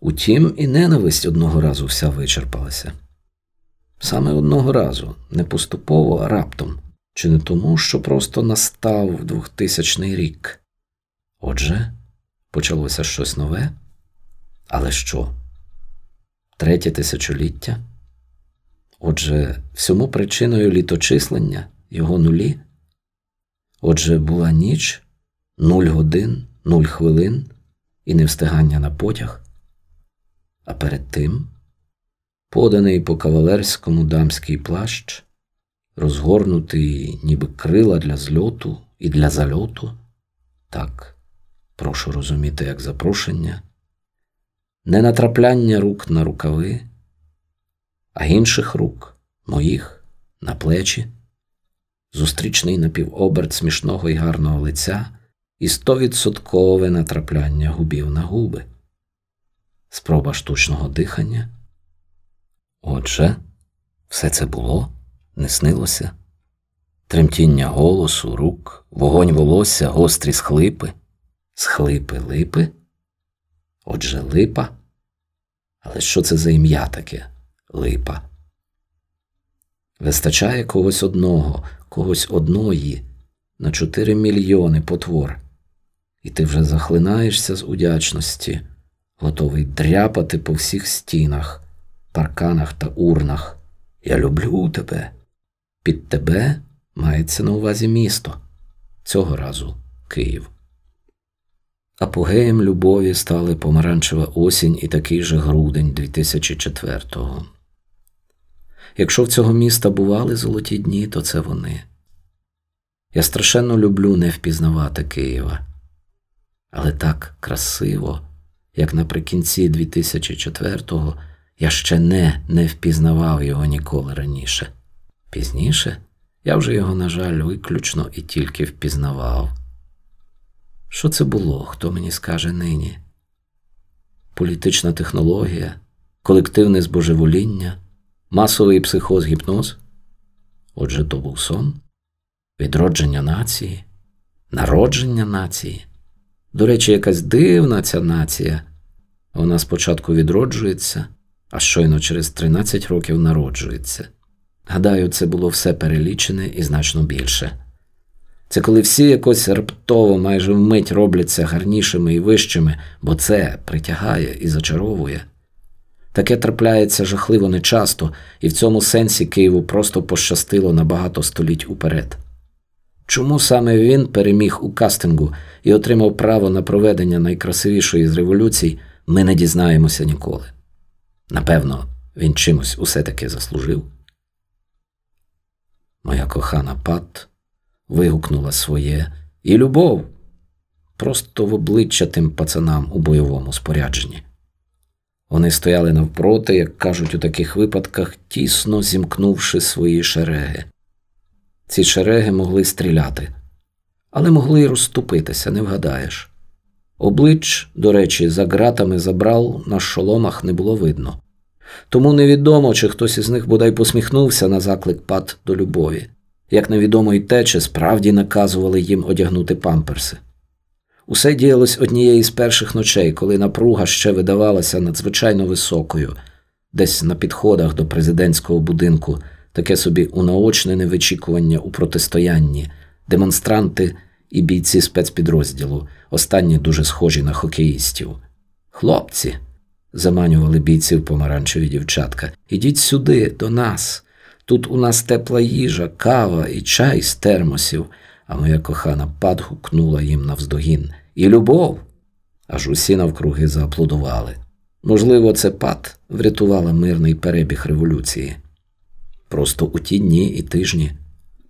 Утім, і ненависть одного разу вся вичерпалася. Саме одного разу, не поступово, а раптом, чи не тому, що просто настав 2000 рік. Отже, почалося щось нове. Але що? Третє тисячоліття? Отже, всьому причиною літочислення його нулі. Отже, була ніч, нуль годин, нуль хвилин і невстигання на потяг. А перед тим поданий по кавалерському дамський плащ, розгорнутий, ніби крила для зльоту і для зальоту. Так, прошу розуміти, як запрошення, не натрапляння рук на рукави, а інших рук, моїх, на плечі, зустрічний напівоберт смішного і гарного лиця і стовідсоткове натрапляння губів на губи, спроба штучного дихання. Отже, все це було, не снилося, тремтіння голосу, рук, вогонь волосся, гострі схлипи, схлипи липи. Отже, липа. Але що це за ім'я таке липа? Вистачає когось одного, когось одної на чотири мільйони потвор, і ти вже захлинаєшся з удячності, готовий дряпати по всіх стінах, парканах та урнах. Я люблю тебе. Під тебе мається на увазі місто. Цього разу Київ. Апогеєм любові стали помаранчева осінь і такий же грудень 2004-го. Якщо в цього міста бували золоті дні, то це вони. Я страшенно люблю не впізнавати Києва, але так красиво, як наприкінці 2004-го я ще не не впізнавав його ніколи раніше. Пізніше я вже його, на жаль, виключно і тільки впізнавав. Що це було, хто мені скаже нині? Політична технологія, колективне збожевоління, масовий психоз гіпноз? Отже, то був сон, відродження нації, народження нації. До речі, якась дивна ця нація. Вона спочатку відроджується, а щойно через 13 років народжується. Гадаю, це було все перелічене і значно більше. Це коли всі якось раптово, майже вмить робляться гарнішими і вищими, бо це притягає і зачаровує. Таке трапляється жахливо нечасто, і в цьому сенсі Києву просто пощастило на багато століть уперед. Чому саме він переміг у кастингу і отримав право на проведення найкрасивішої з революцій, ми не дізнаємося ніколи. Напевно, він чимось усе таки заслужив. Моя кохана Пат вигукнула своє і любов просто в обличчя тим пацанам у бойовому спорядженні. Вони стояли навпроти, як кажуть у таких випадках, тісно зімкнувши свої шереги. Ці шереги могли стріляти, але могли й розступитися, не вгадаєш. Облич, до речі, за ґратами забрал на шоломах не було видно. Тому невідомо, чи хтось із них бодай посміхнувся на заклик пад до любові як невідомо й те, чи справді наказували їм одягнути памперси. Усе діялось однієї з перших ночей, коли напруга ще видавалася надзвичайно високою, десь на підходах до президентського будинку, таке собі унаочнене вичікування у протистоянні, демонстранти і бійці спецпідрозділу, останні дуже схожі на хокеїстів. Хлопці, заманювали бійців помаранчеві дівчатка, ідіть сюди, до нас. Тут у нас тепла їжа, кава і чай з термосів, а моя кохана пад гукнула їм навздогін. І любов. Аж усі навкруги зааплодували. Можливо, це пад врятувала мирний перебіг революції. Просто у ті дні і тижні,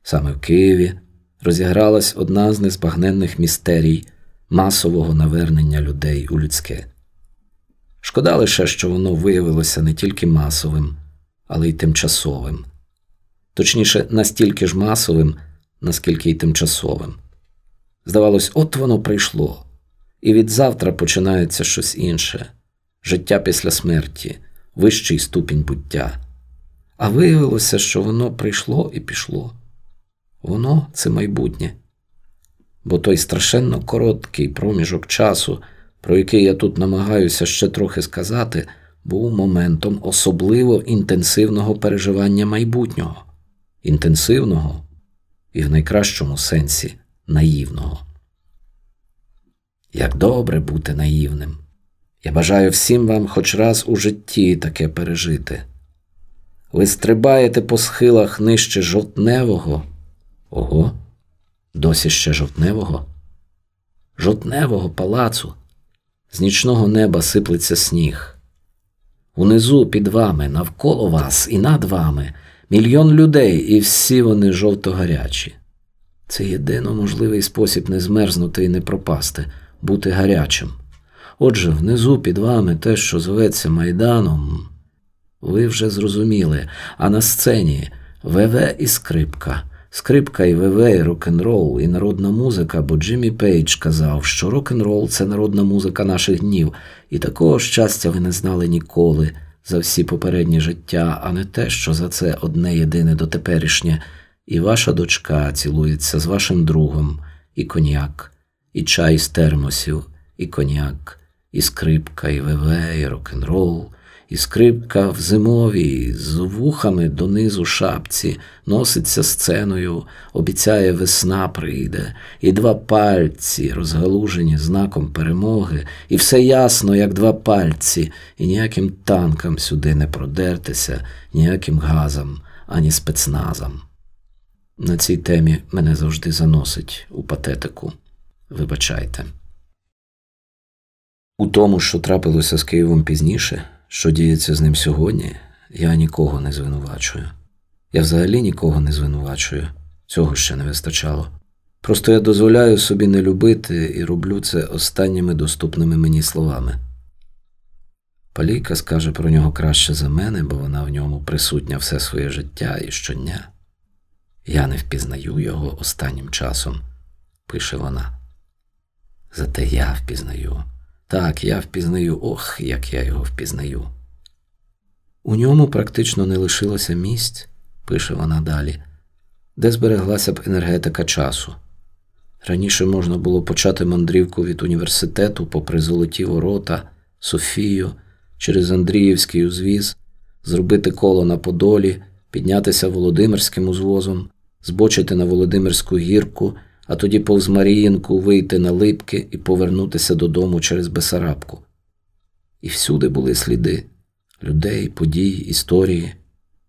саме в Києві, розігралась одна з незбагненних містерій масового навернення людей у людське. Шкода лише, що воно виявилося не тільки масовим, але й тимчасовим точніше, настільки ж масовим, наскільки й тимчасовим. Здавалось, от воно прийшло, і від завтра починається щось інше життя після смерті, вищий ступінь буття. А виявилося, що воно прийшло і пішло. Воно це майбутнє. Бо той страшенно короткий проміжок часу, про який я тут намагаюся ще трохи сказати, був моментом особливо інтенсивного переживання майбутнього, інтенсивного і в найкращому сенсі наївного. Як добре бути наївним. Я бажаю всім вам хоч раз у житті таке пережити. Ви стрибаєте по схилах нижче жовтневого. Ого, досі ще жовтневого? Жовтневого палацу. З нічного неба сиплеться сніг. Унизу під вами, навколо вас і над вами мільйон людей, і всі вони жовто-гарячі. Це єдино можливий спосіб не змерзнути і не пропасти, бути гарячим. Отже, внизу під вами те, що зветься Майданом, ви вже зрозуміли, а на сцені ВВ і скрипка. Скрипка і ВВ, і рок-н-рол, і народна музика, бо Джиммі Пейдж казав, що рок-н-рол це народна музика наших днів, і такого щастя ви не знали ніколи за всі попередні життя, а не те, що за це одне єдине дотеперішнє, і ваша дочка цілується з вашим другом, і коньяк, і чай з термосів, і коньяк, і скрипка, і ВВ, і рок-н-рол і скрипка в зимовій, з вухами донизу шапці, носиться сценою, обіцяє весна прийде, і два пальці, розгалужені знаком перемоги, і все ясно, як два пальці, і ніяким танкам сюди не продертися, ніяким газам, ані спецназам. На цій темі мене завжди заносить у патетику. Вибачайте. У тому, що трапилося з Києвом пізніше, що діється з ним сьогодні, я нікого не звинувачую. Я взагалі нікого не звинувачую, цього ще не вистачало. Просто я дозволяю собі не любити і роблю це останніми доступними мені словами. Палійка скаже про нього краще за мене, бо вона в ньому присутня все своє життя і щодня. Я не впізнаю його останнім часом, пише вона. Зате я впізнаю. Так, я впізнаю, ох, як я його впізнаю. У ньому практично не лишилося місць, пише вона далі, де збереглася б енергетика часу. Раніше можна було почати мандрівку від університету попри золоті ворота, Софію, через Андріївський узвіз, зробити коло на Подолі, піднятися Володимирським узвозом, збочити на Володимирську гірку а тоді повз Маріїнку вийти на липки і повернутися додому через Бесарабку. І всюди були сліди людей, подій, історії,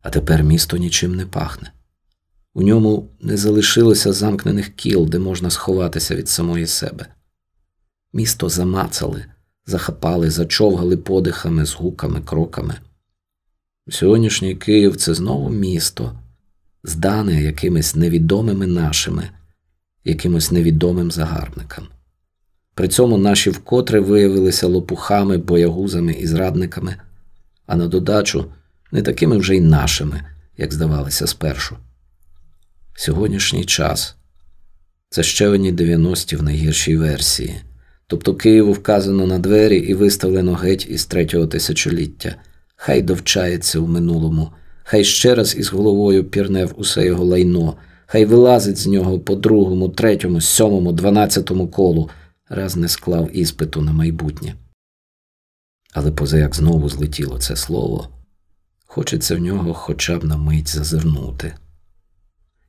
а тепер місто нічим не пахне. У ньому не залишилося замкнених кіл, де можна сховатися від самої себе. Місто замацали, захапали, зачовгали подихами, згуками, кроками. Сьогоднішній Київ це знову місто, здане якимись невідомими нашими якимось невідомим загарбникам. При цьому наші вкотре виявилися лопухами, боягузами і зрадниками, а на додачу не такими вже й нашими, як здавалося спершу. Сьогоднішній час це ще одні 90-ті в найгіршій версії, тобто Києву вказано на двері і виставлено геть із третього тисячоліття, хай довчається в минулому, хай ще раз із головою пірне в усе його лайно хай вилазить з нього по другому, третьому, сьомому, дванадцятому колу, раз не склав іспиту на майбутнє. Але позаяк знову злетіло це слово, хочеться в нього хоча б на мить зазирнути.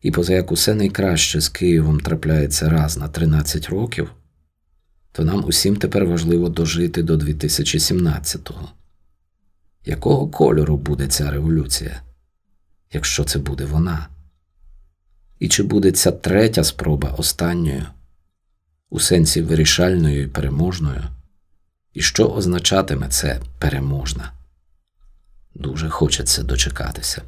І позаяк усе найкраще з Києвом трапляється раз на 13 років, то нам усім тепер важливо дожити до 2017-го. Якого кольору буде ця революція, якщо це буде вона? І чи буде ця третя спроба останньою, у сенсі вирішальною і переможною? І що означатиме це переможна? Дуже хочеться дочекатися.